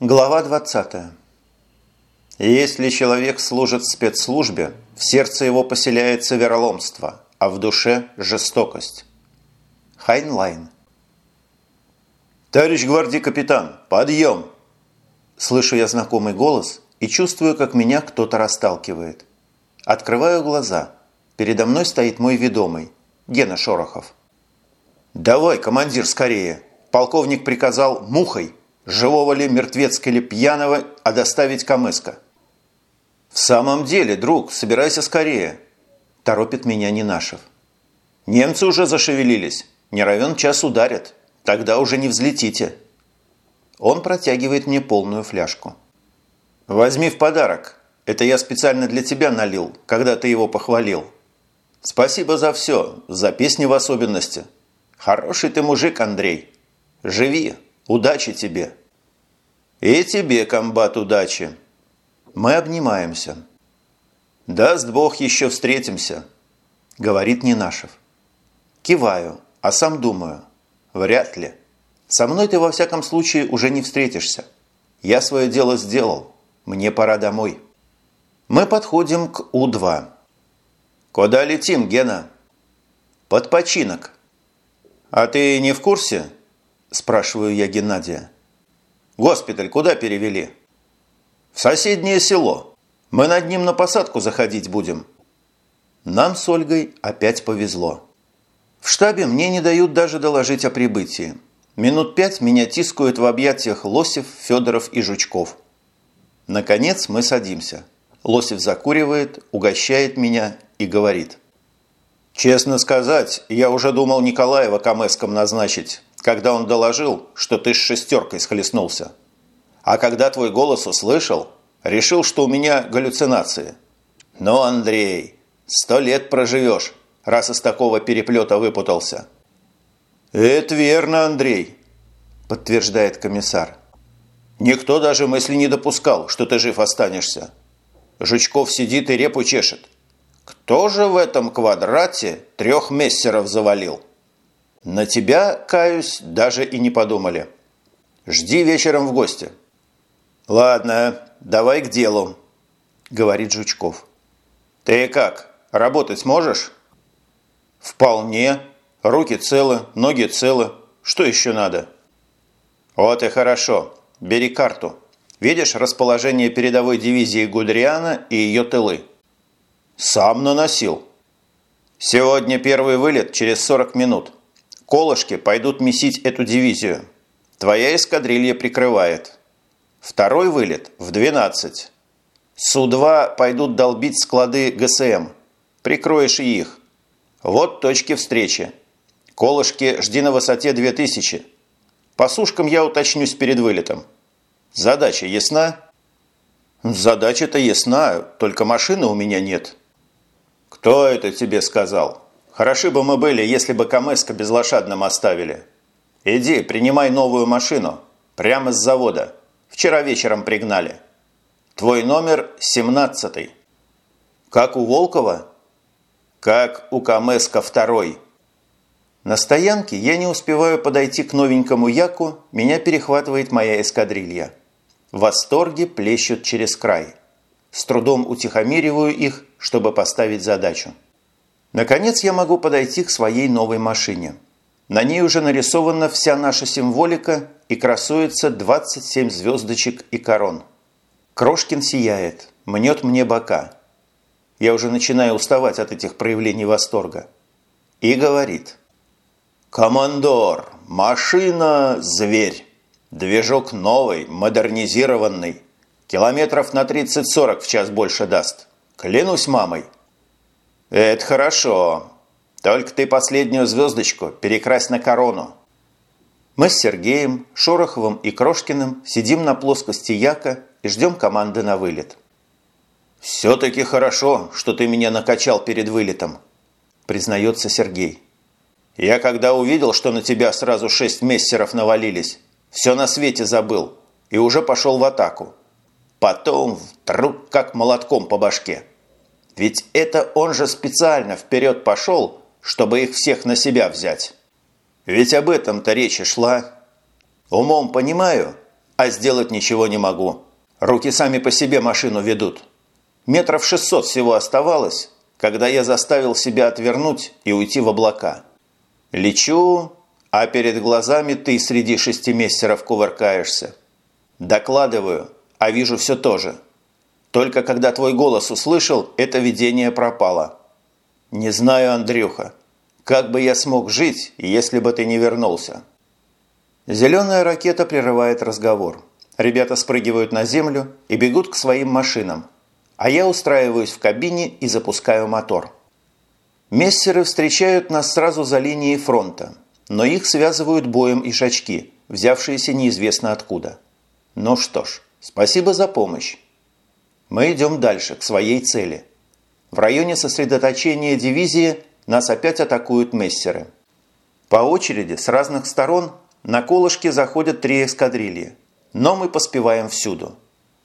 Глава 20. Если человек служит спецслужбе, в сердце его поселяется вероломство, а в душе – жестокость. Хайнлайн. «Товарищ гвардии капитан, подъем!» Слышу я знакомый голос и чувствую, как меня кто-то расталкивает. Открываю глаза. Передо мной стоит мой ведомый, Гена Шорохов. «Давай, командир, скорее!» Полковник приказал мухой Живого ли, мертвецкого ли, пьяного, а доставить Камыска. «В самом деле, друг, собирайся скорее», – торопит меня Нинашев. «Немцы уже зашевелились. Не равен час ударят. Тогда уже не взлетите». Он протягивает мне полную фляжку. «Возьми в подарок. Это я специально для тебя налил, когда ты его похвалил. Спасибо за все, за песни в особенности. Хороший ты мужик, Андрей. Живи, удачи тебе». «И тебе, комбат, удачи!» Мы обнимаемся. «Даст Бог, еще встретимся», – говорит Нинашев. Киваю, а сам думаю. Вряд ли. Со мной ты во всяком случае уже не встретишься. Я свое дело сделал. Мне пора домой. Мы подходим к У-2. «Куда летим, Гена?» «Под починок». «А ты не в курсе?» – спрашиваю я Геннадия. Госпиталь куда перевели? В соседнее село. Мы над ним на посадку заходить будем. Нам с Ольгой опять повезло. В штабе мне не дают даже доложить о прибытии. Минут пять меня тискают в объятиях Лосев, Федоров и Жучков. Наконец мы садимся. Лосев закуривает, угощает меня и говорит. «Честно сказать, я уже думал Николаева камэском назначить, когда он доложил, что ты с шестеркой схлестнулся. А когда твой голос услышал, решил, что у меня галлюцинации. Но, Андрей, сто лет проживешь, раз из такого переплета выпутался. Это верно, Андрей, подтверждает комиссар. Никто даже мысли не допускал, что ты жив останешься. Жучков сидит и репу чешет. Кто же в этом квадрате трех мессеров завалил? На тебя, каюсь, даже и не подумали. Жди вечером в гости. Ладно, давай к делу, говорит Жучков. Ты как, работать сможешь? Вполне. Руки целы, ноги целы. Что еще надо? Вот и хорошо. Бери карту. Видишь расположение передовой дивизии Гудриана и ее тылы? Сам наносил. Сегодня первый вылет через 40 минут. Колышки пойдут месить эту дивизию. Твоя эскадрилья прикрывает. Второй вылет в 12. Су-2 пойдут долбить склады ГСМ. Прикроешь и их. Вот точки встречи. Колышки жди на высоте 2000. По сушкам я уточнюсь перед вылетом. Задача ясна? Задача-то ясна, только машины у меня нет. Кто это тебе сказал? Хороши бы мы были, если бы Камеска безлошадным оставили. Иди, принимай новую машину. Прямо с завода. Вчера вечером пригнали. Твой номер 17 Как у Волкова? Как у Камеска второй. На стоянке я не успеваю подойти к новенькому Яку, меня перехватывает моя эскадрилья. В восторге плещут через край. С трудом утихомириваю их, чтобы поставить задачу. Наконец я могу подойти к своей новой машине. На ней уже нарисована вся наша символика и красуется 27 звездочек и корон. Крошкин сияет, мнет мне бока. Я уже начинаю уставать от этих проявлений восторга. И говорит. «Командор, машина – зверь. Движок новый, модернизированный. Километров на 30-40 в час больше даст. Клянусь мамой». «Это хорошо. Только ты последнюю звездочку перекрась на корону». Мы с Сергеем, Шороховым и Крошкиным сидим на плоскости Яка и ждем команды на вылет. «Все-таки хорошо, что ты меня накачал перед вылетом», – признается Сергей. «Я когда увидел, что на тебя сразу шесть мессеров навалились, все на свете забыл и уже пошел в атаку. Потом вдруг как молотком по башке». Ведь это он же специально вперед пошел, чтобы их всех на себя взять. Ведь об этом-то речь и шла. Умом понимаю, а сделать ничего не могу. Руки сами по себе машину ведут. Метров шестьсот всего оставалось, когда я заставил себя отвернуть и уйти в облака. Лечу, а перед глазами ты среди шести мессеров кувыркаешься. Докладываю, а вижу все то же. Только когда твой голос услышал, это видение пропало. Не знаю, Андрюха, как бы я смог жить, если бы ты не вернулся. Зеленая ракета прерывает разговор. Ребята спрыгивают на землю и бегут к своим машинам, а я устраиваюсь в кабине и запускаю мотор. Мессеры встречают нас сразу за линией фронта, но их связывают боем и шачки, взявшиеся неизвестно откуда. Ну что ж, спасибо за помощь. Мы идем дальше, к своей цели. В районе сосредоточения дивизии нас опять атакуют мессеры. По очереди с разных сторон на колышке заходят три эскадрильи, но мы поспеваем всюду.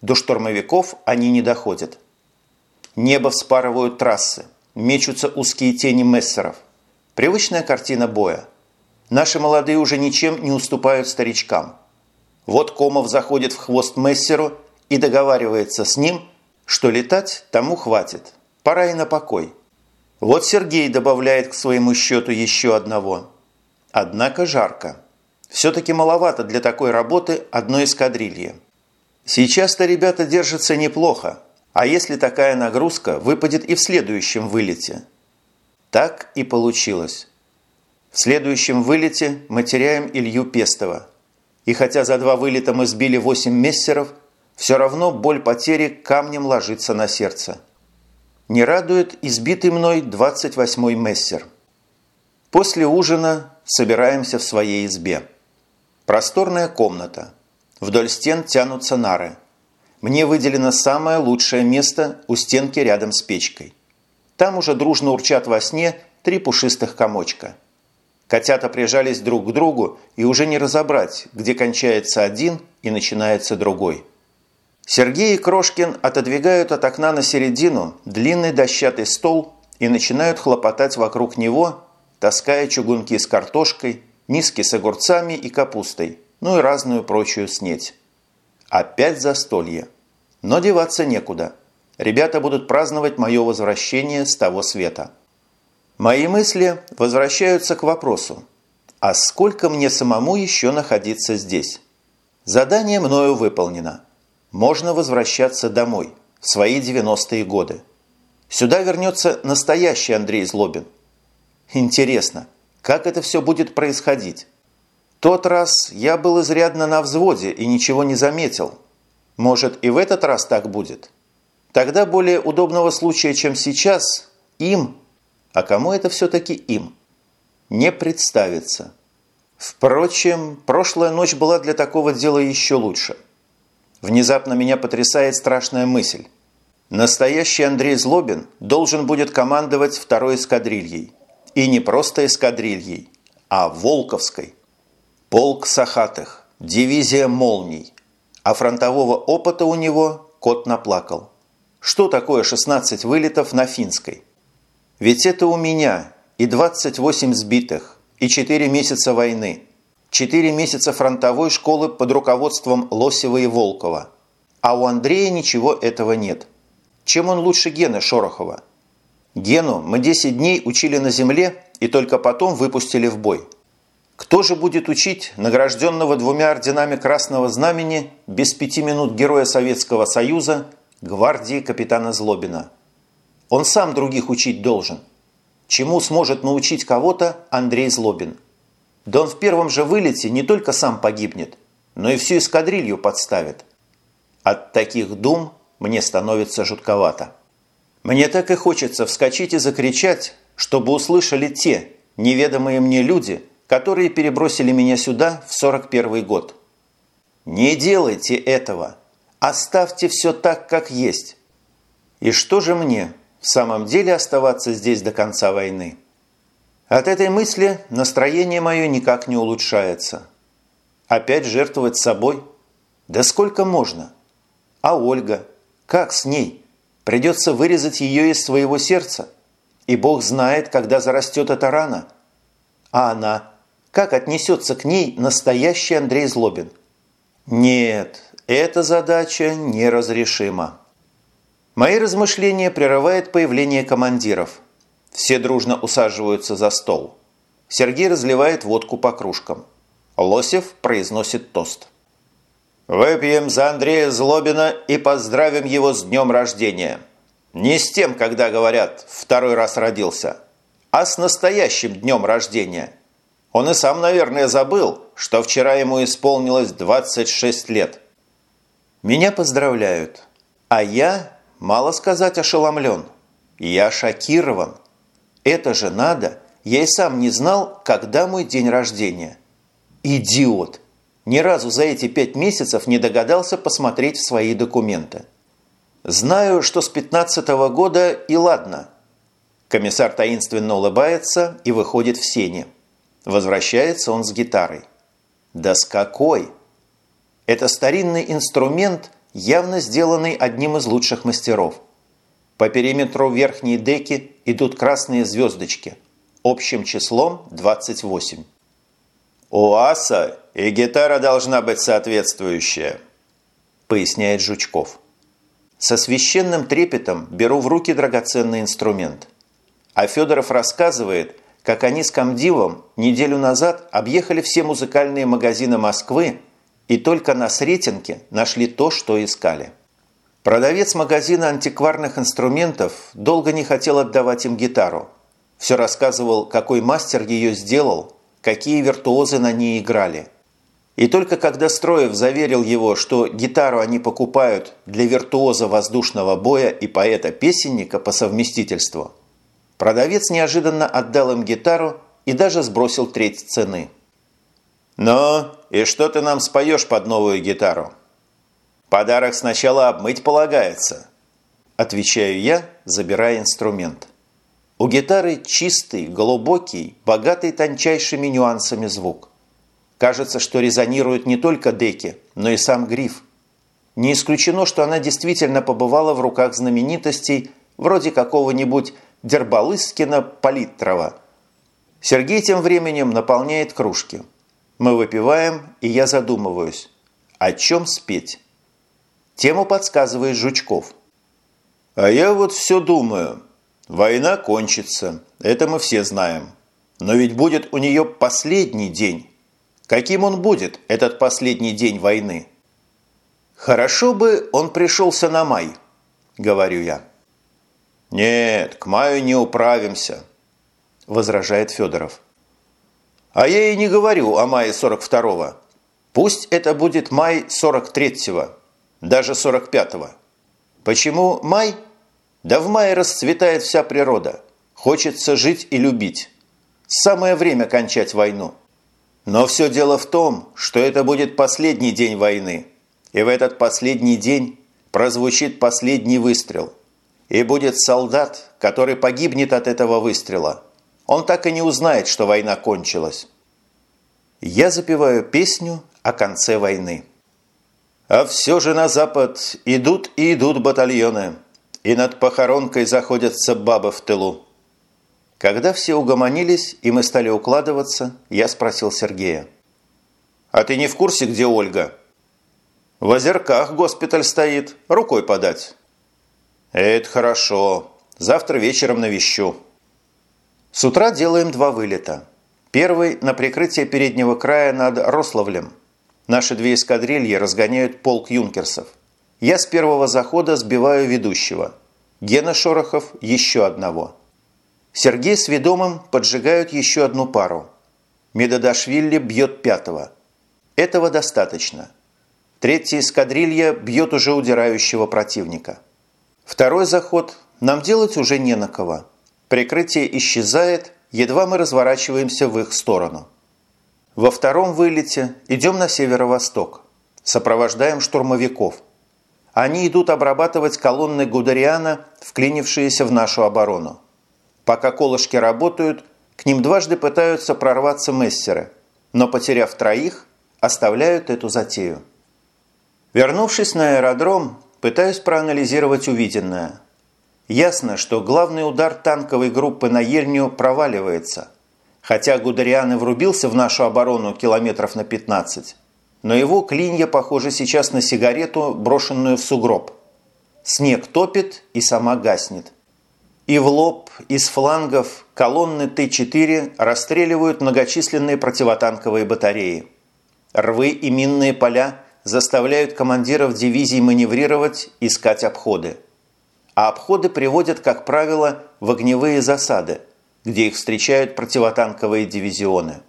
До штурмовиков они не доходят. Небо вспарывают трассы, мечутся узкие тени мессеров. Привычная картина боя. Наши молодые уже ничем не уступают старичкам. Вот Комов заходит в хвост мессеру и договаривается с ним, что летать тому хватит. Пора и на покой. Вот Сергей добавляет к своему счету еще одного. Однако жарко. Все-таки маловато для такой работы одной эскадрильи. Сейчас-то ребята держатся неплохо, а если такая нагрузка выпадет и в следующем вылете? Так и получилось. В следующем вылете мы теряем Илью Пестова. И хотя за два вылета мы сбили 8 мессеров, все равно боль потери камнем ложится на сердце. Не радует избитый мной 28-й мессер. После ужина собираемся в своей избе. Просторная комната. Вдоль стен тянутся нары. Мне выделено самое лучшее место у стенки рядом с печкой. Там уже дружно урчат во сне три пушистых комочка. Котята прижались друг к другу, и уже не разобрать, где кончается один и начинается другой. Сергей и Крошкин отодвигают от окна на середину длинный дощатый стол и начинают хлопотать вокруг него, таская чугунки с картошкой, миски с огурцами и капустой, ну и разную прочую снеть. Опять застолье. Но деваться некуда. Ребята будут праздновать мое возвращение с того света. Мои мысли возвращаются к вопросу. А сколько мне самому еще находиться здесь? Задание мною выполнено. Можно возвращаться домой, в свои 90-е годы. Сюда вернется настоящий Андрей Злобин. Интересно, как это все будет происходить. Тот раз я был изрядно на взводе и ничего не заметил. Может, и в этот раз так будет? Тогда более удобного случая, чем сейчас, им, а кому это все-таки им, не представится. Впрочем, прошлая ночь была для такого дела еще лучше. Внезапно меня потрясает страшная мысль. Настоящий Андрей Злобин должен будет командовать второй эскадрильей – и не просто эскадрильей, а Волковской. Полк Сахатых, дивизия молний. А фронтового опыта у него кот наплакал. Что такое 16 вылетов на финской? Ведь это у меня и 28 сбитых, и 4 месяца войны, 4 месяца фронтовой школы под руководством Лосева и Волкова. А у Андрея ничего этого нет. Чем он лучше Гены Шорохова? Гену мы 10 дней учили на земле и только потом выпустили в бой. Кто же будет учить награжденного двумя орденами Красного Знамени без пяти минут Героя Советского Союза гвардии капитана Злобина? Он сам других учить должен. Чему сможет научить кого-то Андрей Злобин? Да он в первом же вылете не только сам погибнет, но и всю эскадрилью подставит. От таких дум мне становится жутковато. Мне так и хочется вскочить и закричать, чтобы услышали те неведомые мне люди, которые перебросили меня сюда в 41 год. Не делайте этого. Оставьте все так, как есть. И что же мне, в самом деле оставаться здесь до конца войны? От этой мысли настроение мое никак не улучшается. Опять жертвовать собой? Да сколько можно? А Ольга? Как с ней? Придется вырезать ее из своего сердца. И Бог знает, когда зарастет эта рана. А она? Как отнесется к ней настоящий Андрей Злобин? Нет, эта задача неразрешима. Мои размышления прерывает появление командиров. Все дружно усаживаются за стол. Сергей разливает водку по кружкам. Лосев произносит тост. «Выпьем за Андрея Злобина и поздравим его с днем рождения. Не с тем, когда говорят «второй раз родился», а с настоящим днем рождения. Он и сам, наверное, забыл, что вчера ему исполнилось 26 лет. Меня поздравляют, а я, мало сказать, ошеломлен. Я шокирован. Это же надо, я и сам не знал, когда мой день рождения. Идиот! Ни разу за эти пять месяцев не догадался посмотреть в свои документы. Знаю, что с 15 -го года и ладно. Комиссар таинственно улыбается и выходит в сене. Возвращается он с гитарой. Да с какой? Это старинный инструмент, явно сделанный одним из лучших мастеров. По периметру верхней деки идут красные звездочки. Общим числом 28. «У аса и гитара должна быть соответствующая», – поясняет Жучков. Со священным трепетом беру в руки драгоценный инструмент. А Федоров рассказывает, как они с комдивом неделю назад объехали все музыкальные магазины Москвы и только на Сретенке нашли то, что искали. Продавец магазина антикварных инструментов долго не хотел отдавать им гитару. Все рассказывал, какой мастер ее сделал, какие виртуозы на ней играли. И только когда Строев заверил его, что гитару они покупают для виртуоза воздушного боя и поэта-песенника по совместительству, продавец неожиданно отдал им гитару и даже сбросил треть цены. «Ну, и что ты нам споешь под новую гитару?» «Подарок сначала обмыть полагается», – отвечаю я, забирая инструмент. У гитары чистый, глубокий, богатый тончайшими нюансами звук. Кажется, что резонируют не только деки, но и сам гриф. Не исключено, что она действительно побывала в руках знаменитостей вроде какого-нибудь Дербалыскина Политрова. Сергей тем временем наполняет кружки. Мы выпиваем, и я задумываюсь, о чем спеть. Тему подсказывает Жучков. А я вот все думаю – Война кончится, это мы все знаем. Но ведь будет у нее последний день. Каким он будет, этот последний день войны? Хорошо бы он пришелся на май, говорю я. Нет, к маю не управимся, возражает Федоров. А я и не говорю о мае 42-го. Пусть это будет май 43-го, даже 45-го. Почему май – да в мае расцветает вся природа. Хочется жить и любить. Самое время кончать войну. Но все дело в том, что это будет последний день войны. И в этот последний день прозвучит последний выстрел. И будет солдат, который погибнет от этого выстрела. Он так и не узнает, что война кончилась. Я запеваю песню о конце войны. А все же на запад идут и идут батальоны – и над похоронкой заходятся бабы в тылу. Когда все угомонились и мы стали укладываться, я спросил Сергея. «А ты не в курсе, где Ольга?» «В озерках госпиталь стоит, рукой подать». «Это хорошо. Завтра вечером навещу». С утра делаем два вылета. Первый на прикрытие переднего края над Рославлем. Наши две эскадрильи разгоняют полк юнкерсов – я с первого захода сбиваю ведущего. Гена Шорохов – еще одного. Сергей с ведомым поджигают еще одну пару. Медадашвили бьет пятого. Этого достаточно. Третья эскадрилья бьет уже удирающего противника. Второй заход нам делать уже не на кого. Прикрытие исчезает, едва мы разворачиваемся в их сторону. Во втором вылете идем на северо-восток. Сопровождаем штурмовиков – они идут обрабатывать колонны Гудериана, вклинившиеся в нашу оборону. Пока колышки работают, к ним дважды пытаются прорваться мессеры, но, потеряв троих, оставляют эту затею. Вернувшись на аэродром, пытаюсь проанализировать увиденное. Ясно, что главный удар танковой группы на Ельню проваливается. Хотя Гудериан и врубился в нашу оборону километров на 15, но его клинья похожи сейчас на сигарету, брошенную в сугроб. Снег топит и сама гаснет. И в лоб, и с флангов колонны Т-4 расстреливают многочисленные противотанковые батареи. Рвы и минные поля заставляют командиров дивизий маневрировать, искать обходы. А обходы приводят, как правило, в огневые засады, где их встречают противотанковые дивизионы.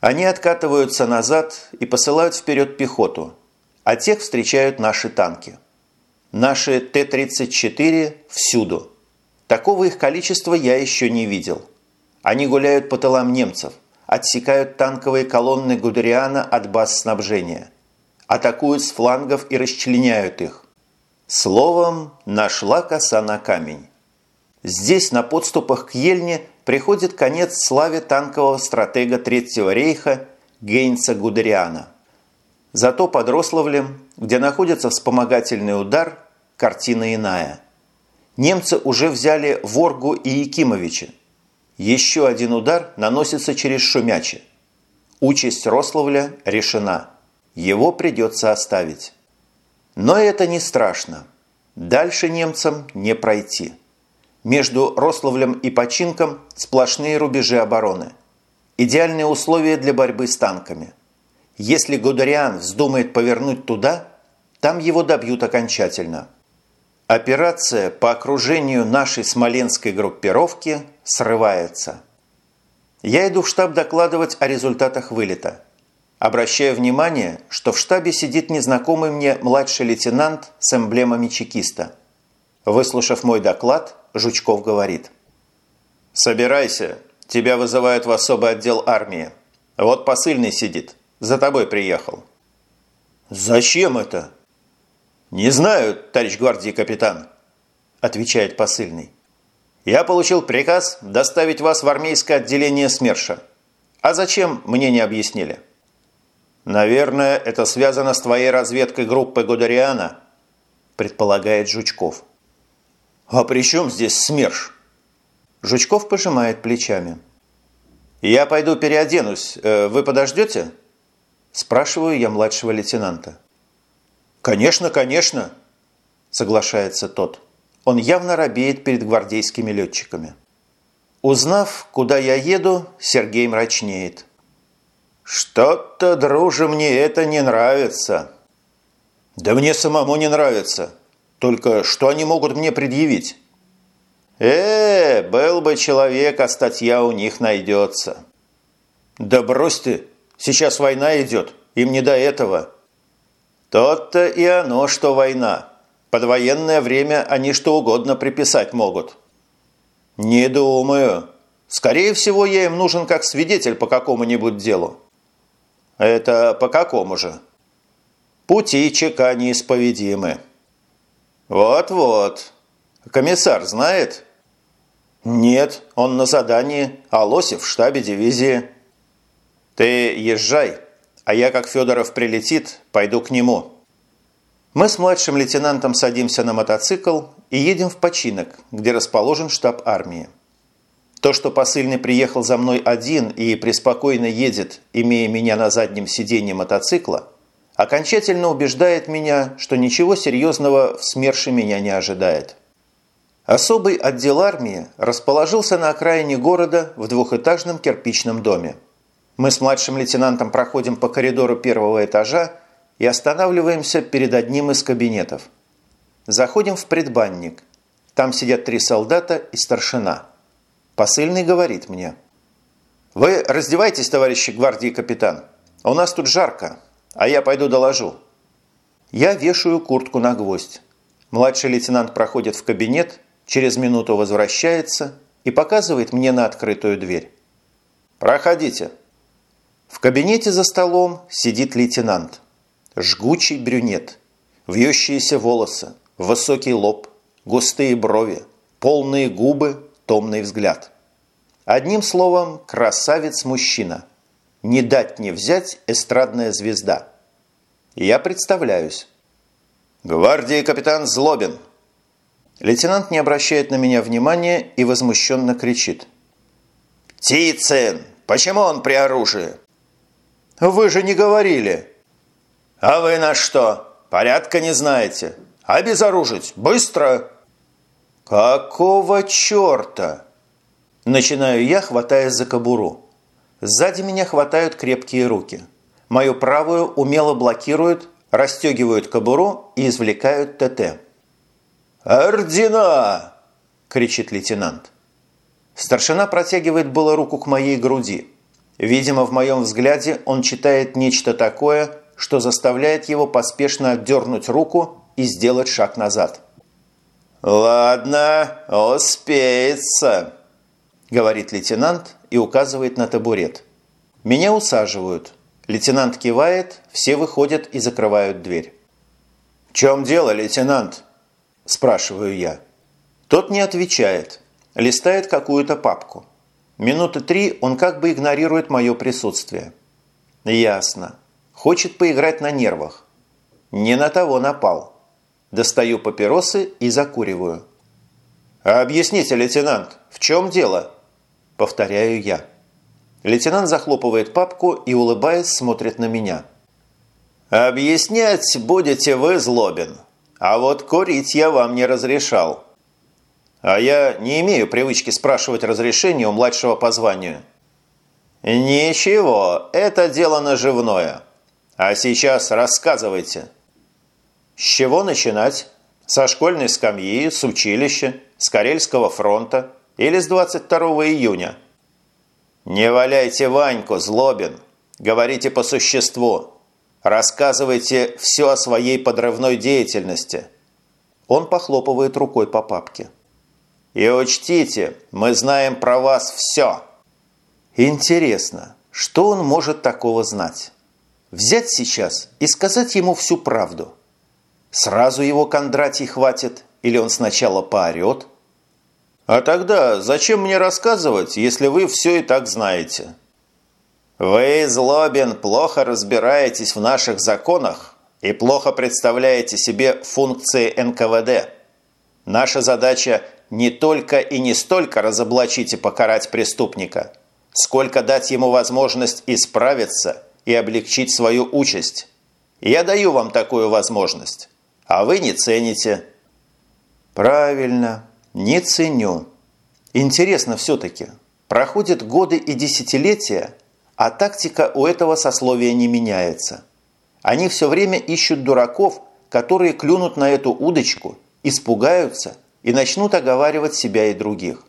Они откатываются назад и посылают вперед пехоту, а тех встречают наши танки. Наши Т-34 всюду. Такого их количества я еще не видел. Они гуляют по тылам немцев, отсекают танковые колонны Гудериана от баз снабжения, атакуют с флангов и расчленяют их. Словом, нашла коса на камень. Здесь, на подступах к Ельне, приходит конец славе танкового стратега Третьего рейха Гейнца Гудериана. Зато под Рославлем, где находится вспомогательный удар, картина иная. Немцы уже взяли Воргу и Якимовича. Еще один удар наносится через Шумячи. Участь Рославля решена. Его придется оставить. Но это не страшно. Дальше немцам не пройти. Между Рославлем и Починком сплошные рубежи обороны. Идеальные условия для борьбы с танками. Если Гудериан вздумает повернуть туда, там его добьют окончательно. Операция по окружению нашей смоленской группировки срывается. Я иду в штаб докладывать о результатах вылета. Обращаю внимание, что в штабе сидит незнакомый мне младший лейтенант с эмблемами чекиста. Выслушав мой доклад, Жучков говорит. «Собирайся, тебя вызывают в особый отдел армии. Вот посыльный сидит, за тобой приехал». «Зачем это?» «Не знаю, товарищ гвардии капитан», – отвечает посыльный. «Я получил приказ доставить вас в армейское отделение СМЕРШа. А зачем, мне не объяснили». «Наверное, это связано с твоей разведкой группы Гудериана», – предполагает Жучков. «А при чем здесь СМЕРШ?» Жучков пожимает плечами. «Я пойду переоденусь. Э, вы подождете?» Спрашиваю я младшего лейтенанта. «Конечно, конечно!» – соглашается тот. Он явно робеет перед гвардейскими летчиками. Узнав, куда я еду, Сергей мрачнеет. «Что-то, друже, мне это не нравится». «Да мне самому не нравится. Только что они могут мне предъявить?» «Э, был бы человек, а статья у них найдется». «Да брось ты! Сейчас война идет, им не до этого». То-то и оно, что война. Под военное время они что угодно приписать могут. Не думаю. Скорее всего, я им нужен как свидетель по какому-нибудь делу. Это по какому же? Пути ЧК неисповедимы. Вот-вот. Комиссар знает? Нет, он на задании, а Лосев в штабе дивизии. Ты езжай, а я, как Федоров прилетит, пойду к нему. Мы с младшим лейтенантом садимся на мотоцикл и едем в починок, где расположен штаб армии. То, что посыльный приехал за мной один и преспокойно едет, имея меня на заднем сиденье мотоцикла, окончательно убеждает меня, что ничего серьезного в СМЕРШе меня не ожидает. Особый отдел армии расположился на окраине города в двухэтажном кирпичном доме. Мы с младшим лейтенантом проходим по коридору первого этажа и останавливаемся перед одним из кабинетов. Заходим в предбанник. Там сидят три солдата и старшина. Посыльный говорит мне. «Вы раздевайтесь, товарищи гвардии капитан. У нас тут жарко, а я пойду доложу». Я вешаю куртку на гвоздь. Младший лейтенант проходит в кабинет, через минуту возвращается и показывает мне на открытую дверь. «Проходите». В кабинете за столом сидит лейтенант. Жгучий брюнет, вьющиеся волосы, высокий лоб, густые брови, полные губы, томный взгляд. Одним словом, красавец-мужчина. Не дать не взять эстрадная звезда. Я представляюсь. Гвардии капитан Злобин. Лейтенант не обращает на меня внимания и возмущенно кричит. «Птицын! Почему он при оружии?» «Вы же не говорили!» «А вы на что? Порядка не знаете? Обезоружить! Быстро!» «Какого черта?» Начинаю я, хватаясь за кобуру. Сзади меня хватают крепкие руки. Мою правую умело блокируют, расстегивают кобуру и извлекают ТТ. «Ордена!» – кричит лейтенант. Старшина протягивает было руку к моей груди. Видимо, в моем взгляде он читает нечто такое, что заставляет его поспешно отдернуть руку и сделать шаг назад. «Ладно, успеется», – говорит лейтенант и указывает на табурет. Меня усаживают. Лейтенант кивает, все выходят и закрывают дверь. «В чем дело, лейтенант?» – спрашиваю я. Тот не отвечает, листает какую-то папку. Минуты три он как бы игнорирует мое присутствие. Ясно. Хочет поиграть на нервах. Не на того напал. Достаю папиросы и закуриваю. «Объясните, лейтенант, в чем дело?» Повторяю я. Лейтенант захлопывает папку и, улыбаясь, смотрит на меня. «Объяснять будете вы, Злобин. А вот курить я вам не разрешал». «А я не имею привычки спрашивать разрешение у младшего по званию». «Ничего, это дело наживное. А сейчас рассказывайте». «С чего начинать? Со школьной скамьи, с училища, с Карельского фронта или с 22 июня?» «Не валяйте Ваньку, Злобин. Говорите по существу. Рассказывайте все о своей подрывной деятельности». Он похлопывает рукой по папке. «И учтите, мы знаем про вас все». Интересно, что он может такого знать? Взять сейчас и сказать ему всю правду. Сразу его Кондратий хватит или он сначала поорет – а тогда зачем мне рассказывать, если вы все и так знаете? Вы, Злобин, плохо разбираетесь в наших законах и плохо представляете себе функции НКВД. Наша задача не только и не столько разоблачить и покарать преступника, сколько дать ему возможность исправиться и облегчить свою участь. Я даю вам такую возможность, а вы не цените. Правильно. Не ценю. Интересно все-таки. Проходят годы и десятилетия, а тактика у этого сословия не меняется. Они все время ищут дураков, которые клюнут на эту удочку, испугаются и начнут оговаривать себя и других.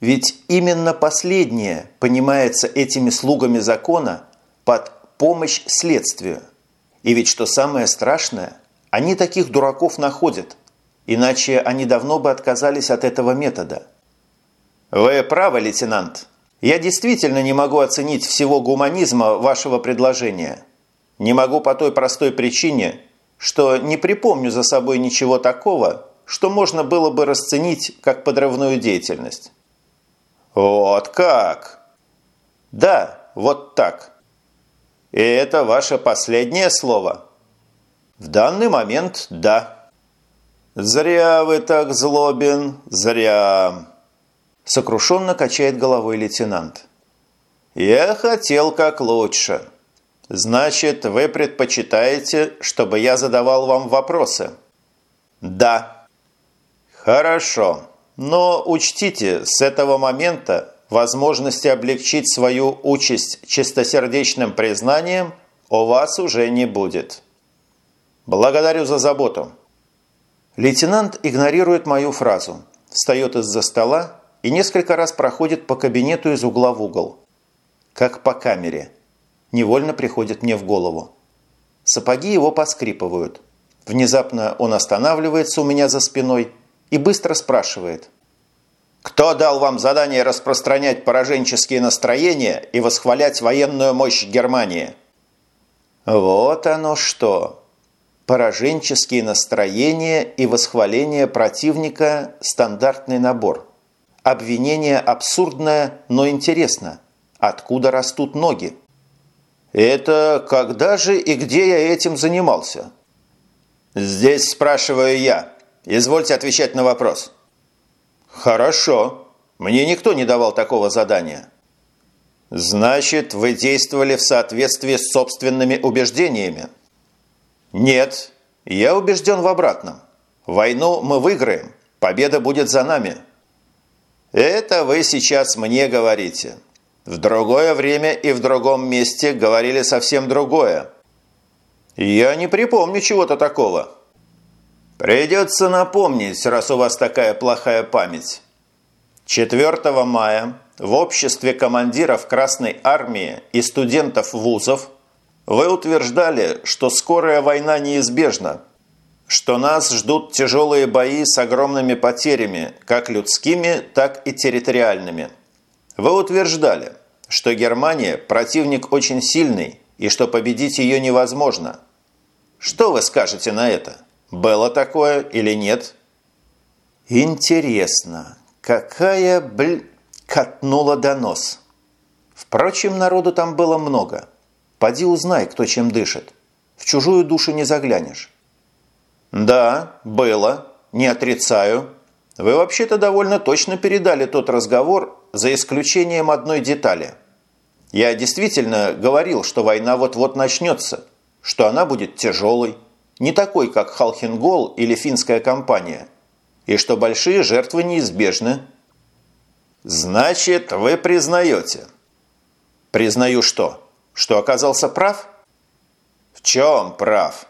Ведь именно последнее понимается этими слугами закона под помощь следствию. И ведь что самое страшное, они таких дураков находят – Иначе они давно бы отказались от этого метода. Вы правы, лейтенант. Я действительно не могу оценить всего гуманизма вашего предложения. Не могу по той простой причине, что не припомню за собой ничего такого, что можно было бы расценить как подрывную деятельность. Вот как? Да, вот так. И это ваше последнее слово? В данный момент – да. «Зря вы так злобен, зря!» Сокрушенно качает головой лейтенант. «Я хотел как лучше. Значит, вы предпочитаете, чтобы я задавал вам вопросы?» «Да». «Хорошо. Но учтите, с этого момента возможности облегчить свою участь чистосердечным признанием у вас уже не будет. Благодарю за заботу». Лейтенант игнорирует мою фразу, встает из-за стола и несколько раз проходит по кабинету из угла в угол. Как по камере. Невольно приходит мне в голову. Сапоги его поскрипывают. Внезапно он останавливается у меня за спиной и быстро спрашивает. «Кто дал вам задание распространять пораженческие настроения и восхвалять военную мощь Германии?» «Вот оно что!» Пораженческие настроения и восхваление противника – стандартный набор. Обвинение абсурдное, но интересно. Откуда растут ноги? Это когда же и где я этим занимался? Здесь спрашиваю я. Извольте отвечать на вопрос. Хорошо. Мне никто не давал такого задания. Значит, вы действовали в соответствии с собственными убеждениями? Нет, я убежден в обратном. Войну мы выиграем, победа будет за нами. Это вы сейчас мне говорите. В другое время и в другом месте говорили совсем другое. Я не припомню чего-то такого. Придется напомнить, раз у вас такая плохая память. 4 мая в обществе командиров Красной Армии и студентов вузов вы утверждали, что скорая война неизбежна, что нас ждут тяжелые бои с огромными потерями, как людскими, так и территориальными. Вы утверждали, что Германия – противник очень сильный и что победить ее невозможно. Что вы скажете на это? Было такое или нет? Интересно, какая, бл... катнула донос. Впрочем, народу там было много. Поди узнай, кто чем дышит. В чужую душу не заглянешь. Да, было. Не отрицаю. Вы вообще-то довольно точно передали тот разговор, за исключением одной детали. Я действительно говорил, что война вот-вот начнется, что она будет тяжелой, не такой, как Халхингол или финская кампания, и что большие жертвы неизбежны. Значит, вы признаете. Признаю что? Что оказался прав? В чем прав?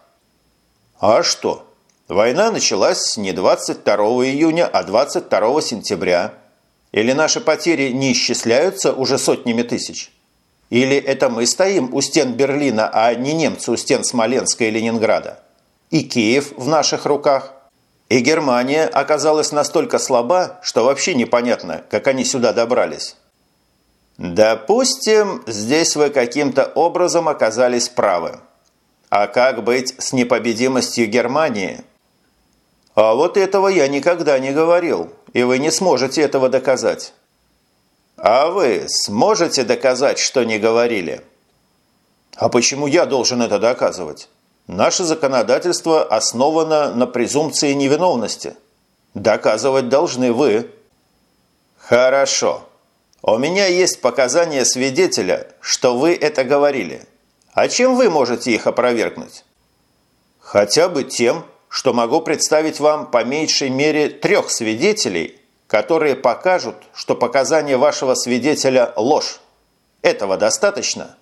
А что? Война началась не 22 июня, а 22 сентября. Или наши потери не исчисляются уже сотнями тысяч? Или это мы стоим у стен Берлина, а не немцы у стен Смоленска и Ленинграда? И Киев в наших руках? И Германия оказалась настолько слаба, что вообще непонятно, как они сюда добрались. Допустим, здесь вы каким-то образом оказались правы. А как быть с непобедимостью Германии – а вот этого я никогда не говорил, и вы не сможете этого доказать. А вы сможете доказать, что не говорили? А почему я должен это доказывать? Наше законодательство основано на презумпции невиновности. Доказывать должны вы. Хорошо. У меня есть показания свидетеля, что вы это говорили. А чем вы можете их опровергнуть? Хотя бы тем, что могу представить вам по меньшей мере трех свидетелей, которые покажут, что показания вашего свидетеля – ложь. Этого достаточно?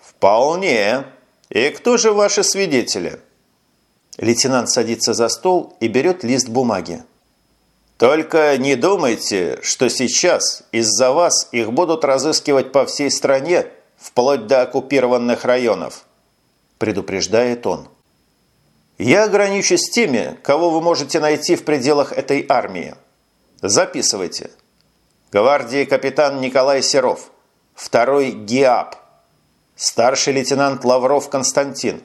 Вполне. И кто же ваши свидетели? Лейтенант садится за стол и берет лист бумаги. Только не думайте, что сейчас из-за вас их будут разыскивать по всей стране, вплоть до оккупированных районов, предупреждает он. Я ограничусь теми, кого вы можете найти в пределах этой армии. Записывайте. Гвардии капитан Николай Серов. Второй ГИАП. Старший лейтенант Лавров Константин.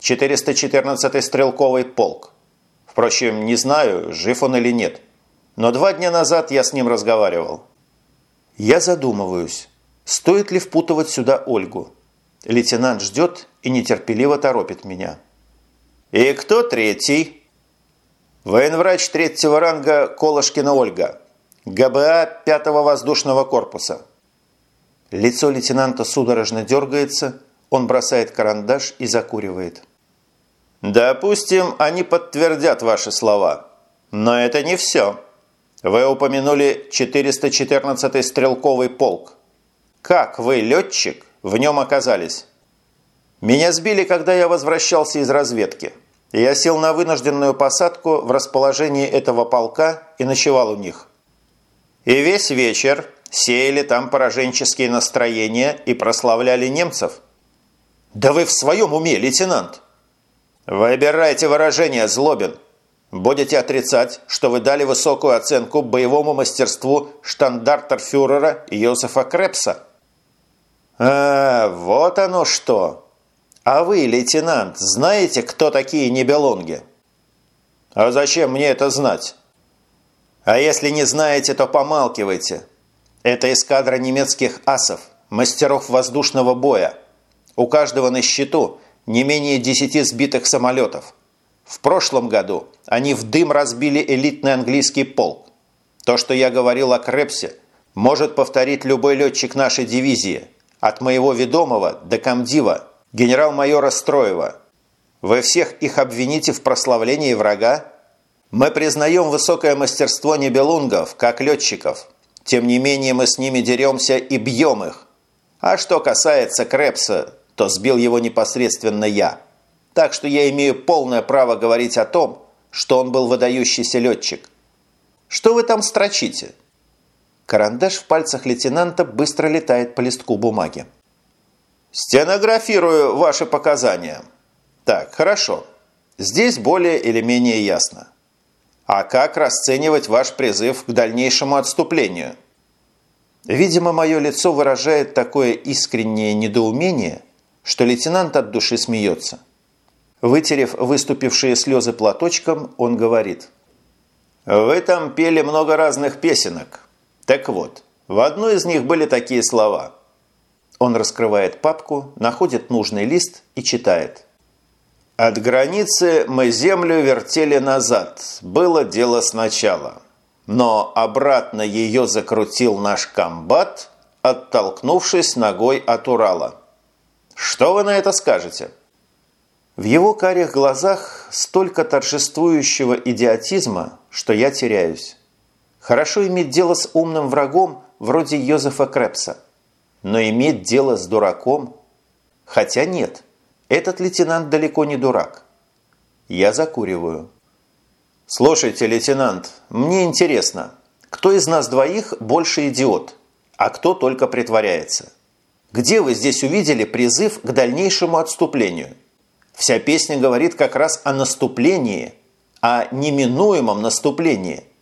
414-й стрелковый полк. Впрочем, не знаю, жив он или нет. Но два дня назад я с ним разговаривал. Я задумываюсь, стоит ли впутывать сюда Ольгу. Лейтенант ждет и нетерпеливо торопит меня. «И кто третий?» «Военврач третьего ранга Колышкина Ольга, ГБА пятого воздушного корпуса». Лицо лейтенанта судорожно дергается, он бросает карандаш и закуривает. «Допустим, они подтвердят ваши слова. Но это не все. Вы упомянули 414-й стрелковый полк. Как вы, летчик, в нем оказались?» «Меня сбили, когда я возвращался из разведки» я сел на вынужденную посадку в расположении этого полка и ночевал у них. И весь вечер сеяли там пораженческие настроения и прославляли немцев. «Да вы в своем уме, лейтенант!» «Выбирайте выражение, Злобин. Будете отрицать, что вы дали высокую оценку боевому мастерству штандартер-фюрера Йозефа Крепса?» «А, вот оно что!» «А вы, лейтенант, знаете, кто такие небелонги?» «А зачем мне это знать?» «А если не знаете, то помалкивайте. Это эскадра немецких асов, мастеров воздушного боя. У каждого на счету не менее десяти сбитых самолетов. В прошлом году они в дым разбили элитный английский полк. То, что я говорил о Крепсе, может повторить любой летчик нашей дивизии, от моего ведомого до комдива генерал-майора Строева. Вы всех их обвините в прославлении врага? Мы признаем высокое мастерство небелунгов, как летчиков. Тем не менее мы с ними деремся и бьем их. А что касается Крепса, то сбил его непосредственно я. Так что я имею полное право говорить о том, что он был выдающийся летчик. Что вы там строчите?» Карандаш в пальцах лейтенанта быстро летает по листку бумаги. «Стенографирую ваши показания. Так, хорошо. Здесь более или менее ясно. А как расценивать ваш призыв к дальнейшему отступлению?» Видимо, мое лицо выражает такое искреннее недоумение, что лейтенант от души смеется. Вытерев выступившие слезы платочком, он говорит. «Вы там пели много разных песенок. Так вот, в одной из них были такие слова. Он раскрывает папку, находит нужный лист и читает. «От границы мы землю вертели назад. Было дело сначала. Но обратно ее закрутил наш комбат, оттолкнувшись ногой от Урала. Что вы на это скажете?» В его карих глазах столько торжествующего идиотизма, что я теряюсь. Хорошо иметь дело с умным врагом вроде Йозефа Крепса. Но иметь дело с дураком... Хотя нет, этот лейтенант далеко не дурак. Я закуриваю. Слушайте, лейтенант, мне интересно, кто из нас двоих больше идиот, а кто только притворяется? Где вы здесь увидели призыв к дальнейшему отступлению? Вся песня говорит как раз о наступлении, о неминуемом наступлении –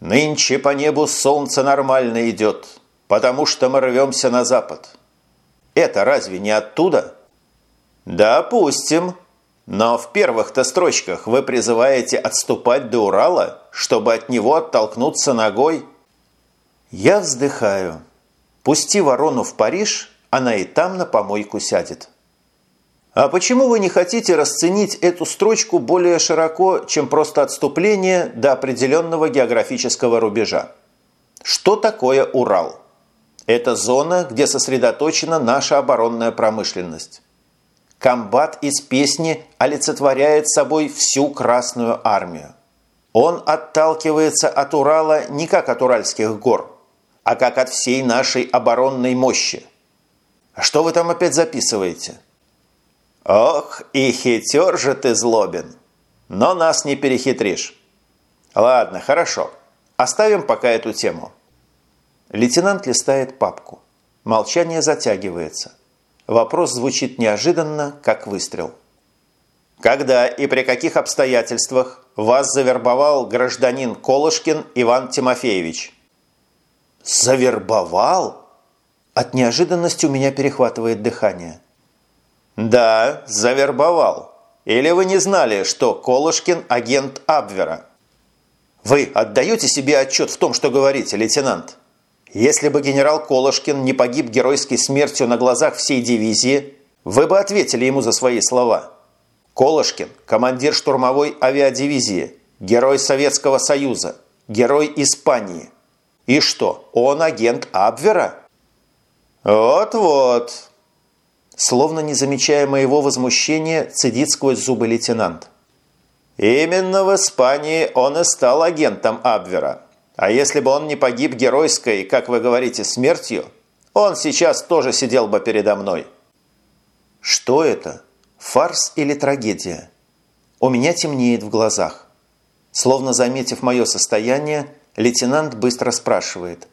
Нынче по небу солнце нормально идет, потому что мы рвемся на запад. Это разве не оттуда? Допустим. Но в первых-то строчках вы призываете отступать до Урала, чтобы от него оттолкнуться ногой. Я вздыхаю. Пусти ворону в Париж, она и там на помойку сядет. А почему вы не хотите расценить эту строчку более широко, чем просто отступление до определенного географического рубежа? Что такое Урал? Это зона, где сосредоточена наша оборонная промышленность. Комбат из песни олицетворяет собой всю Красную Армию. Он отталкивается от Урала не как от Уральских гор, а как от всей нашей оборонной мощи. А что вы там опять записываете? «Ох, и хитер же ты злобен! Но нас не перехитришь. Ладно, хорошо. Оставим пока эту тему». Лейтенант листает папку. Молчание затягивается. Вопрос звучит неожиданно, как выстрел. «Когда и при каких обстоятельствах вас завербовал гражданин Колышкин Иван Тимофеевич?» «Завербовал?» От неожиданности у меня перехватывает дыхание. «Да, завербовал. Или вы не знали, что Колышкин – агент Абвера?» «Вы отдаете себе отчет в том, что говорите, лейтенант? Если бы генерал Колышкин не погиб геройской смертью на глазах всей дивизии, вы бы ответили ему за свои слова. Колышкин – командир штурмовой авиадивизии, герой Советского Союза, герой Испании. И что, он агент Абвера?» «Вот-вот», Словно не замечая моего возмущения, цедит сквозь зубы лейтенант. Именно в Испании он и стал агентом Абвера. А если бы он не погиб геройской, как вы говорите, смертью, он сейчас тоже сидел бы передо мной. Что это? Фарс или трагедия? У меня темнеет в глазах. Словно заметив мое состояние, лейтенант быстро спрашивает.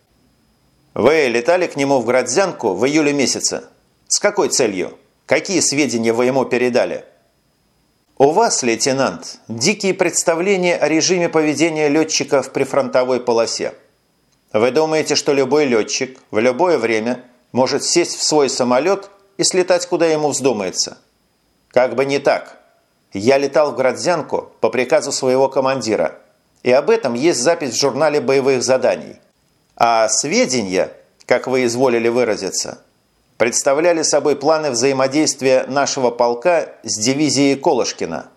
«Вы летали к нему в Градзянку в июле месяце?» С какой целью? Какие сведения вы ему передали? У вас, лейтенант, дикие представления о режиме поведения летчика в прифронтовой полосе. Вы думаете, что любой летчик в любое время может сесть в свой самолет и слетать, куда ему вздумается? Как бы не так. Я летал в Градзянку по приказу своего командира, и об этом есть запись в журнале боевых заданий. А сведения, как вы изволили выразиться, представляли собой планы взаимодействия нашего полка с дивизией Колышкина.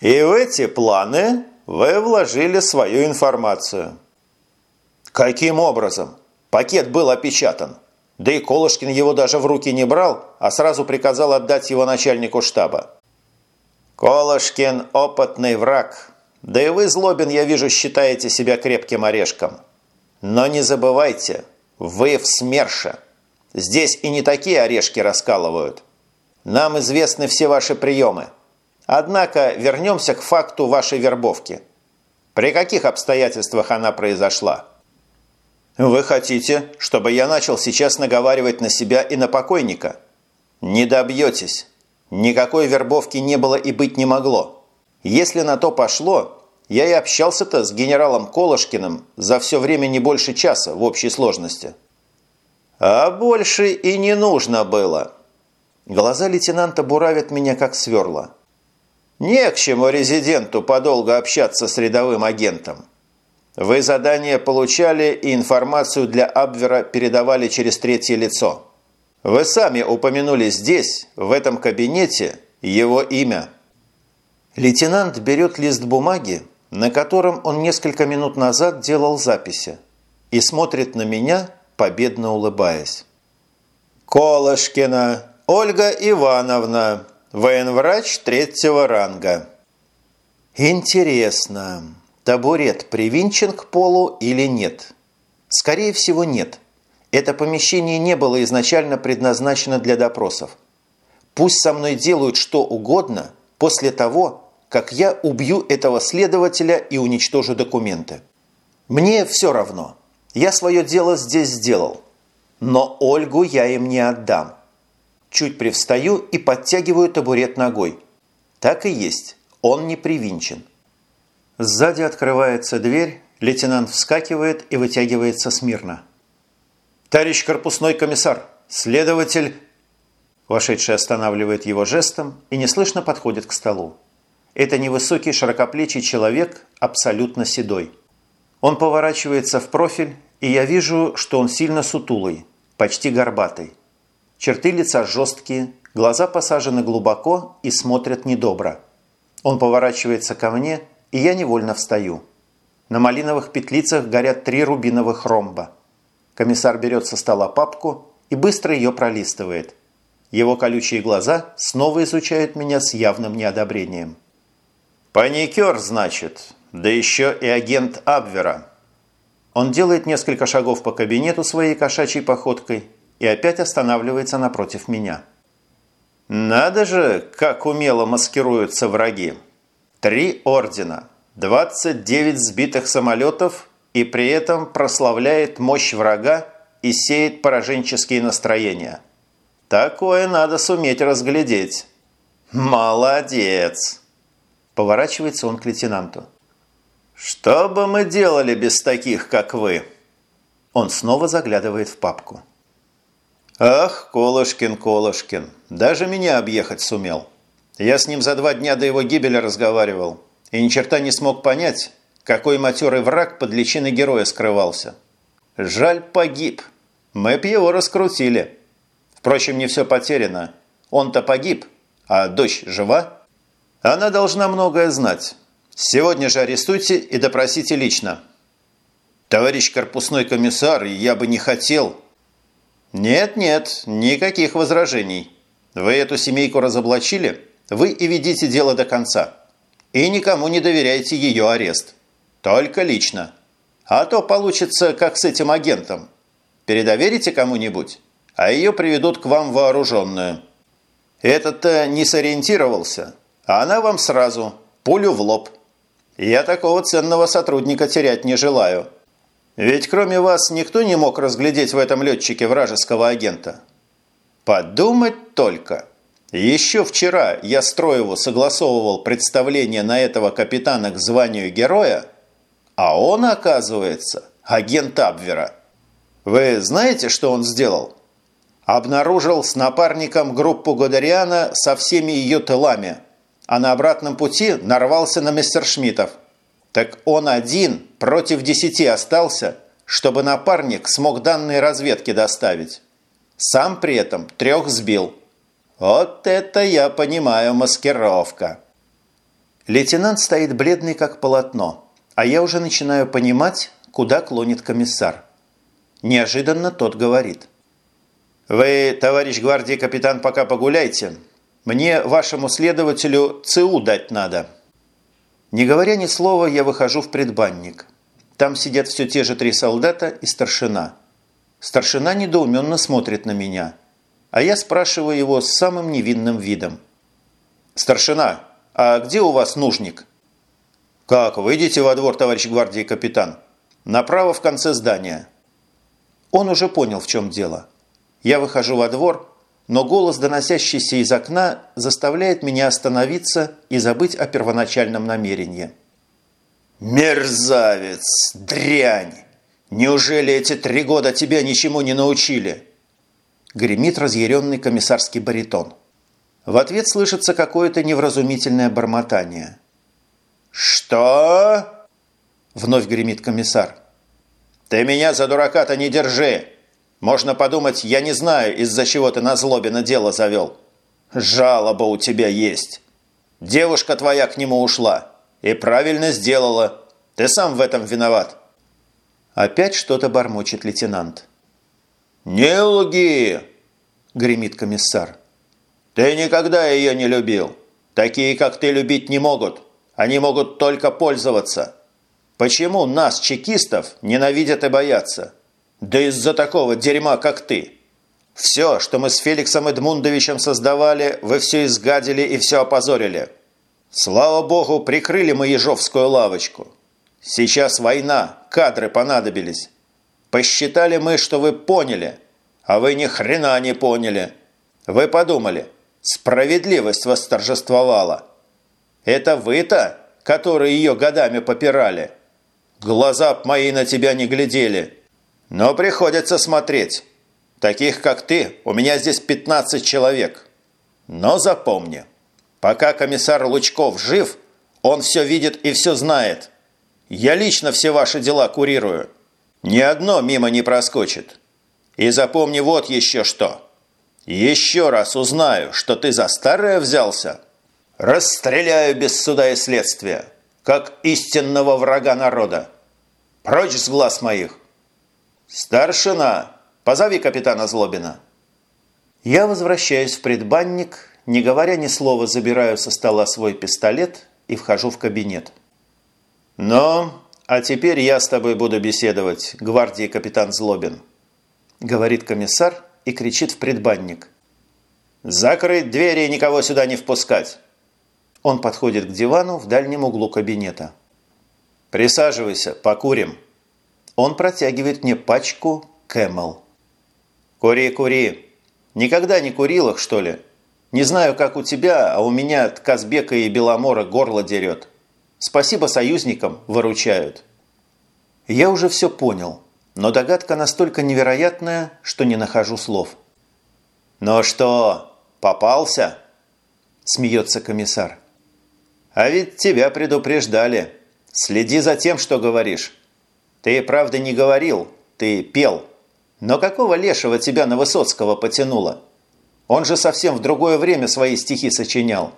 И в эти планы вы вложили свою информацию. Каким образом? Пакет был опечатан. Да и Колышкин его даже в руки не брал, а сразу приказал отдать его начальнику штаба. «Колышкин – опытный враг. Да и вы, Злобин, я вижу, считаете себя крепким орешком. Но не забывайте, вы в СМЕРШе. Здесь и не такие орешки раскалывают. Нам известны все ваши приемы. Однако вернемся к факту вашей вербовки. При каких обстоятельствах она произошла?» «Вы хотите, чтобы я начал сейчас наговаривать на себя и на покойника?» «Не добьетесь. Никакой вербовки не было и быть не могло. Если на то пошло, я и общался-то с генералом Колышкиным за все время не больше часа в общей сложности». «А больше и не нужно было». Глаза лейтенанта буравят меня как сверла. «Не к чему резиденту подолго общаться с рядовым агентом. Вы задание получали и информацию для Абвера передавали через третье лицо». Вы сами упомянули здесь, в этом кабинете, его имя. Лейтенант берет лист бумаги, на котором он несколько минут назад делал записи, и смотрит на меня, победно улыбаясь. «Колышкина Ольга Ивановна, военврач третьего ранга». «Интересно, табурет привинчен к полу или нет?» «Скорее всего, нет». Это помещение не было изначально предназначено для допросов. Пусть со мной делают что угодно после того, как я убью этого следователя и уничтожу документы. Мне все равно. Я свое дело здесь сделал. Но Ольгу я им не отдам. Чуть привстаю и подтягиваю табурет ногой. Так и есть. Он не привинчен. Сзади открывается дверь, лейтенант вскакивает и вытягивается смирно. «Товарищ корпусной комиссар, следователь...» Вошедший останавливает его жестом и неслышно подходит к столу. Это невысокий широкоплечий человек, абсолютно седой. Он поворачивается в профиль, и я вижу, что он сильно сутулый, почти горбатый. Черты лица жесткие, глаза посажены глубоко и смотрят недобро. Он поворачивается ко мне, и я невольно встаю. На малиновых петлицах горят три рубиновых ромба. Комиссар берет со стола папку и быстро ее пролистывает. Его колючие глаза снова изучают меня с явным неодобрением. «Паникер, значит, да еще и агент Абвера». Он делает несколько шагов по кабинету своей кошачьей походкой и опять останавливается напротив меня. «Надо же, как умело маскируются враги! Три ордена, 29 сбитых самолетов и при этом прославляет мощь врага и сеет пораженческие настроения. Такое надо суметь разглядеть. Молодец! Поворачивается он к лейтенанту. Что бы мы делали без таких, как вы? Он снова заглядывает в папку. Ах, Колышкин, Колышкин, даже меня объехать сумел. Я с ним за два дня до его гибели разговаривал и ни черта не смог понять, какой матерый враг под личиной героя скрывался. Жаль, погиб. Мы б его раскрутили. Впрочем, не все потеряно. Он-то погиб, а дочь жива. Она должна многое знать. Сегодня же арестуйте и допросите лично. Товарищ корпусной комиссар, я бы не хотел. Нет-нет, никаких возражений. Вы эту семейку разоблачили, вы и ведите дело до конца. И никому не доверяйте ее арест. Только лично. А то получится, как с этим агентом. Передоверите кому-нибудь, а ее приведут к вам вооруженную. Этот-то не сориентировался, а она вам сразу, пулю в лоб. Я такого ценного сотрудника терять не желаю. Ведь кроме вас никто не мог разглядеть в этом летчике вражеского агента. Подумать только. Еще вчера я Строеву согласовывал представление на этого капитана к званию героя – а он, оказывается, агент Абвера. Вы знаете, что он сделал? Обнаружил с напарником группу Годериана со всеми ее тылами, а на обратном пути нарвался на мессершмиттов. Так он один против десяти остался, чтобы напарник смог данные разведки доставить. Сам при этом трех сбил. Вот это я понимаю маскировка. Лейтенант стоит бледный как полотно. А я уже начинаю понимать, куда клонит комиссар. Неожиданно тот говорит. «Вы, товарищ гвардии капитан, пока погуляйте. Мне вашему следователю ЦУ дать надо». Не говоря ни слова, я выхожу в предбанник. Там сидят все те же три солдата и старшина. Старшина недоуменно смотрит на меня, а я спрашиваю его с самым невинным видом. «Старшина, а где у вас нужник?» «Как, выйдите во двор, товарищ гвардии капитан. Направо в конце здания». Он уже понял, в чем дело. Я выхожу во двор, но голос, доносящийся из окна, заставляет меня остановиться и забыть о первоначальном намерении. «Мерзавец! Дрянь! Неужели эти три года тебя ничему не научили?» Гремит разъяренный комиссарский баритон. В ответ слышится какое-то невразумительное бормотание. «Что?» – вновь гремит комиссар. «Ты меня за дурака-то не держи! Можно подумать, я не знаю, из-за чего ты на злобе на дело завел. Жалоба у тебя есть. Девушка твоя к нему ушла. И правильно сделала. Ты сам в этом виноват». Опять что-то бормочет лейтенант. «Не лги!» – гремит комиссар. «Ты никогда ее не любил. Такие, как ты, любить не могут. Они могут только пользоваться. Почему нас, чекистов, ненавидят и боятся? Да из-за такого дерьма, как ты. Все, что мы с Феликсом Эдмундовичем создавали, вы все изгадили и все опозорили. Слава богу, прикрыли мы ежовскую лавочку. Сейчас война, кадры понадобились. Посчитали мы, что вы поняли, а вы ни хрена не поняли. Вы подумали, справедливость восторжествовала. Это вы-то, которые ее годами попирали? Глаза б мои на тебя не глядели. Но приходится смотреть. Таких, как ты, у меня здесь 15 человек. Но запомни, пока комиссар Лучков жив, он все видит и все знает. Я лично все ваши дела курирую. Ни одно мимо не проскочит. И запомни вот еще что. Еще раз узнаю, что ты за старое взялся, расстреляю без суда и следствия, как истинного врага народа. Прочь с глаз моих. «Старшина, позови капитана Злобина». Я возвращаюсь в предбанник, не говоря ни слова, забираю со стола свой пистолет и вхожу в кабинет. «Ну, а теперь я с тобой буду беседовать, гвардии капитан Злобин», говорит комиссар и кричит в предбанник. «Закрыть двери и никого сюда не впускать!» Он подходит к дивану в дальнем углу кабинета. «Присаживайся, покурим!» Он протягивает мне пачку Camel. «Кури, кури. Никогда не курил их, что ли? Не знаю, как у тебя, а у меня от Казбека и Беломора горло дерет. Спасибо союзникам, выручают». Я уже все понял, но догадка настолько невероятная, что не нахожу слов. «Ну что, попался?» – смеется комиссар. «А ведь тебя предупреждали. Следи за тем, что говоришь». Ты, правда, не говорил, ты пел. Но какого лешего тебя на Высоцкого потянуло? Он же совсем в другое время свои стихи сочинял.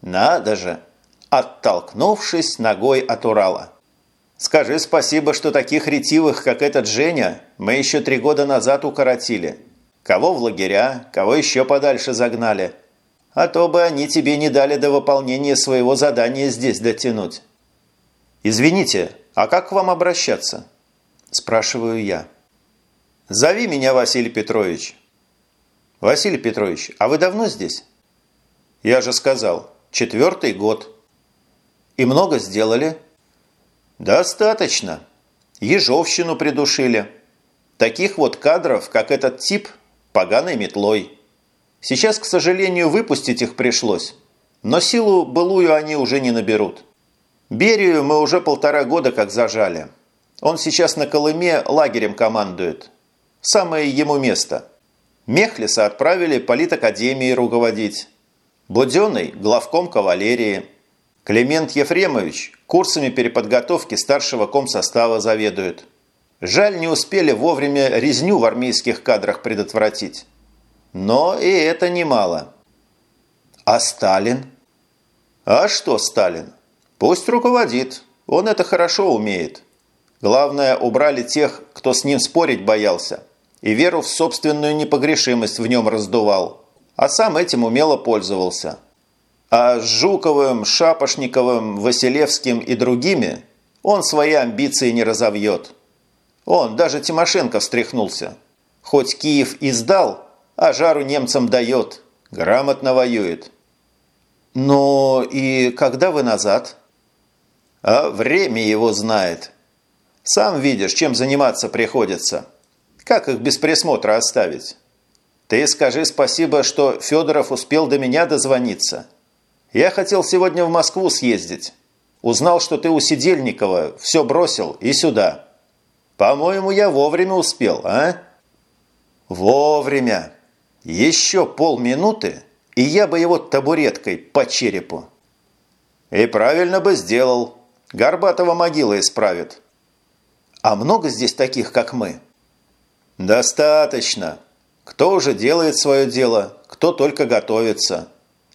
Надо же! Оттолкнувшись ногой от Урала. Скажи спасибо, что таких ретивых, как этот Женя, мы еще три года назад укоротили. Кого в лагеря, кого еще подальше загнали. А то бы они тебе не дали до выполнения своего задания здесь дотянуть. Извините, «А как к вам обращаться?» – спрашиваю я. «Зови меня Василий Петрович». «Василий Петрович, а вы давно здесь?» «Я же сказал, четвертый год». «И много сделали?» «Достаточно. Ежовщину придушили. Таких вот кадров, как этот тип, поганой метлой. Сейчас, к сожалению, выпустить их пришлось, но силу былую они уже не наберут». Берию мы уже полтора года как зажали. Он сейчас на Колыме лагерем командует. Самое ему место. Мехлиса отправили политакадемии руководить. Буденный – главком кавалерии. Климент Ефремович курсами переподготовки старшего комсостава заведует. Жаль, не успели вовремя резню в армейских кадрах предотвратить. Но и это немало. А Сталин? А что Сталин? Пусть руководит, он это хорошо умеет. Главное, убрали тех, кто с ним спорить боялся, и веру в собственную непогрешимость в нем раздувал. а сам этим умело пользовался. А с Жуковым, Шапошниковым, Василевским и другими он свои амбиции не разовьет. Он, даже Тимошенко встряхнулся. Хоть Киев и сдал, а жару немцам дает, грамотно воюет. Но и когда вы назад? А время его знает. Сам видишь, чем заниматься приходится. Как их без присмотра оставить? Ты скажи спасибо, что Федоров успел до меня дозвониться. Я хотел сегодня в Москву съездить. Узнал, что ты у Сидельникова, все бросил и сюда. По-моему, я вовремя успел, а? Вовремя. Еще полминуты, и я бы его табуреткой по черепу. И правильно бы сделал. Горбатова могила исправит. А много здесь таких, как мы? Достаточно. Кто уже делает свое дело, кто только готовится.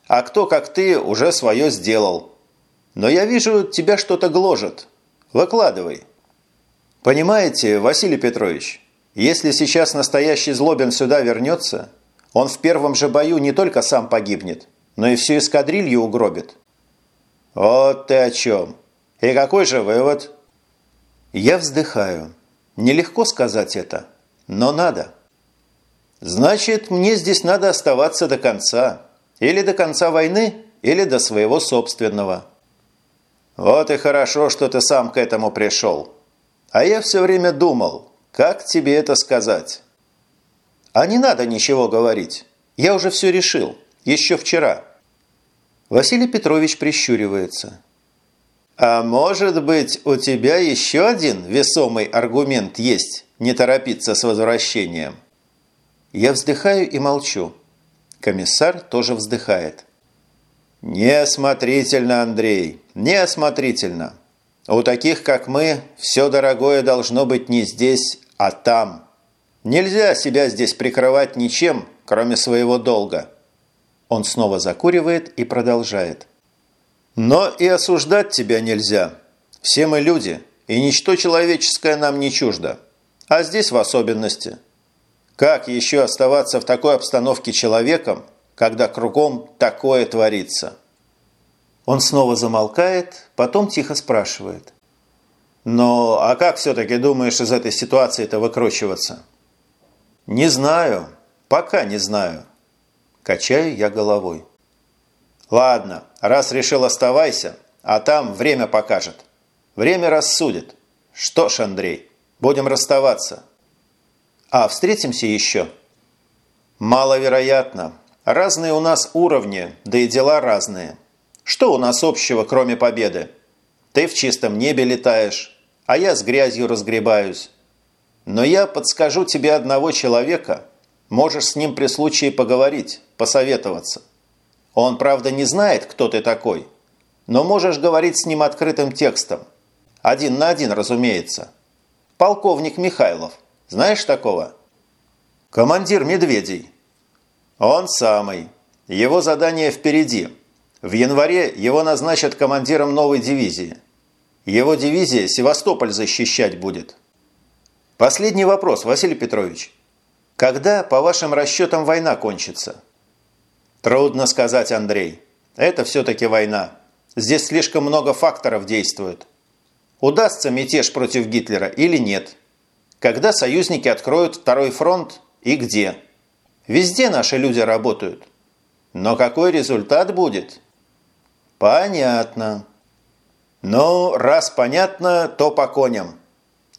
А кто, как ты, уже свое сделал. Но я вижу, тебя что-то гложет. Выкладывай. Понимаете, Василий Петрович, если сейчас настоящий Злобин сюда вернется, он в первом же бою не только сам погибнет, но и всю эскадрилью угробит. Вот ты о чем. И какой же вывод? Я вздыхаю. Нелегко сказать это, но надо. Значит, мне здесь надо оставаться до конца. Или до конца войны, или до своего собственного. Вот и хорошо, что ты сам к этому пришел. А я все время думал, как тебе это сказать? А не надо ничего говорить. Я уже все решил. Еще вчера. Василий Петрович прищуривается. «А может быть, у тебя еще один весомый аргумент есть не торопиться с возвращением?» Я вздыхаю и молчу. Комиссар тоже вздыхает. «Неосмотрительно, Андрей, неосмотрительно. У таких, как мы, все дорогое должно быть не здесь, а там. Нельзя себя здесь прикрывать ничем, кроме своего долга». Он снова закуривает и продолжает. Но и осуждать тебя нельзя. Все мы люди, и ничто человеческое нам не чуждо. А здесь в особенности. Как еще оставаться в такой обстановке человеком, когда кругом такое творится? Он снова замолкает, потом тихо спрашивает. «Но а как все-таки думаешь из этой ситуации-то выкручиваться?» «Не знаю. Пока не знаю». Качаю я головой. Ладно, раз решил, оставайся, а там время покажет. Время рассудит. Что ж, Андрей, будем расставаться. А встретимся еще? Маловероятно. Разные у нас уровни, да и дела разные. Что у нас общего, кроме победы? Ты в чистом небе летаешь, а я с грязью разгребаюсь. Но я подскажу тебе одного человека. Можешь с ним при случае поговорить, посоветоваться. Он, правда, не знает, кто ты такой, но можешь говорить с ним открытым текстом. Один на один, разумеется. Полковник Михайлов. Знаешь такого? Командир Медведей. Он самый. Его задание впереди. В январе его назначат командиром новой дивизии. Его дивизия Севастополь защищать будет. Последний вопрос, Василий Петрович. Когда, по вашим расчетам, война кончится? Трудно сказать, Андрей. Это все-таки война. Здесь слишком много факторов действует. Удастся мятеж против Гитлера или нет? Когда союзники откроют второй фронт и где? Везде наши люди работают. Но какой результат будет? Понятно. Ну, раз понятно, то по коням.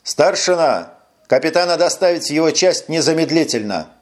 Старшина, капитана доставить в его часть незамедлительно –